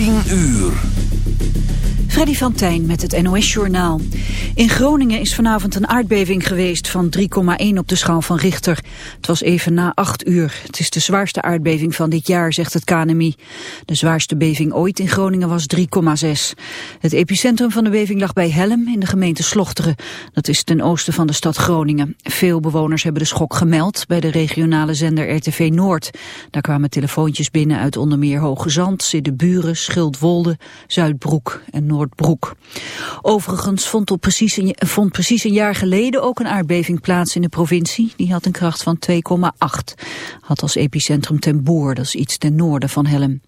10 uur. Freddy van Tijn met het NOS-journaal. In Groningen is vanavond een aardbeving geweest van 3,1 op de schaal van Richter. Het was even na 8 uur. Het is de zwaarste aardbeving van dit jaar, zegt het KNMI. De zwaarste beving ooit in Groningen was 3,6. Het epicentrum van de beving lag bij Helm in de gemeente Slochteren. Dat is ten oosten van de stad Groningen. Veel bewoners hebben de schok gemeld bij de regionale zender RTV Noord. Daar kwamen telefoontjes binnen uit onder meer Hoge Zand, Siddeburen, Schildwolde, Zuidbroek en Noord Noordbroek. Overigens vond, op precies een, vond precies een jaar geleden ook een aardbeving plaats in de provincie. Die had een kracht van 2,8. Had als epicentrum ten Boer, dat is iets ten noorden van Helm.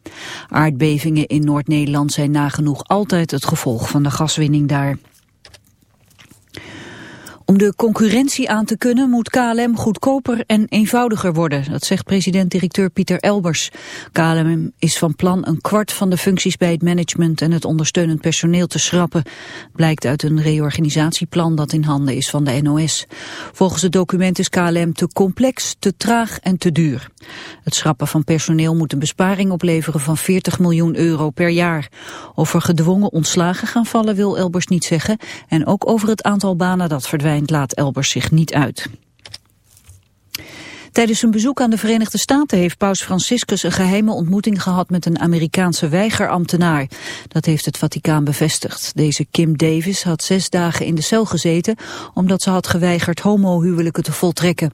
Aardbevingen in Noord-Nederland zijn nagenoeg altijd het gevolg van de gaswinning daar. Om de concurrentie aan te kunnen moet KLM goedkoper en eenvoudiger worden. Dat zegt president-directeur Pieter Elbers. KLM is van plan een kwart van de functies bij het management en het ondersteunend personeel te schrappen. Blijkt uit een reorganisatieplan dat in handen is van de NOS. Volgens het document is KLM te complex, te traag en te duur. Het schrappen van personeel moet een besparing opleveren van 40 miljoen euro per jaar. Of er gedwongen ontslagen gaan vallen wil Elbers niet zeggen. En ook over het aantal banen dat verdwijnt laat Elbers zich niet uit. Tijdens een bezoek aan de Verenigde Staten heeft paus Franciscus een geheime ontmoeting gehad met een Amerikaanse weigerambtenaar. Dat heeft het Vaticaan bevestigd. Deze Kim Davis had zes dagen in de cel gezeten omdat ze had geweigerd homohuwelijken te voltrekken.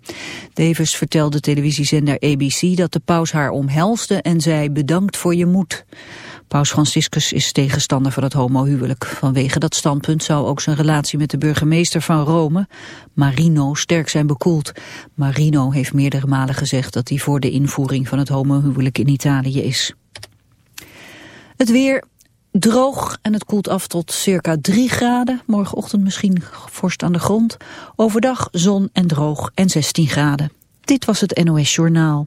Davis vertelde televisiezender ABC dat de paus haar omhelsde en zei bedankt voor je moed. Paus Franciscus is tegenstander van het homohuwelijk. Vanwege dat standpunt zou ook zijn relatie met de burgemeester van Rome, Marino, sterk zijn bekoeld. Marino heeft meerdere malen gezegd dat hij voor de invoering van het homohuwelijk in Italië is. Het weer droog en het koelt af tot circa 3 graden. Morgenochtend misschien vorst aan de grond. Overdag zon en droog en 16 graden. Dit was het NOS Journaal.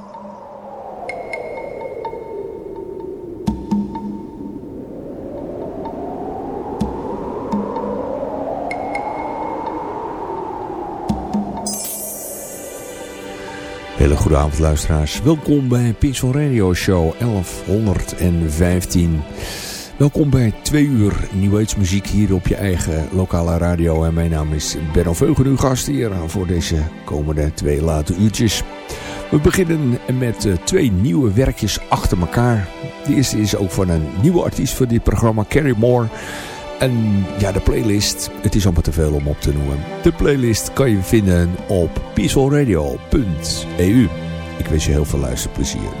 Hele goede avond luisteraars. Welkom bij Peaceful Radio Show 1115. Welkom bij twee uur muziek hier op je eigen lokale radio. En mijn naam is Benno Veugen, uw gast hier voor deze komende twee late uurtjes. We beginnen met eh, twee nieuwe werkjes achter elkaar. De eerste is ook van een nieuwe artiest voor dit programma, Carrie Moore. En ja, de playlist, het is allemaal te veel om op te noemen. De playlist kan je vinden op peacefulradio.eu. Ik wens je heel veel luisterplezier.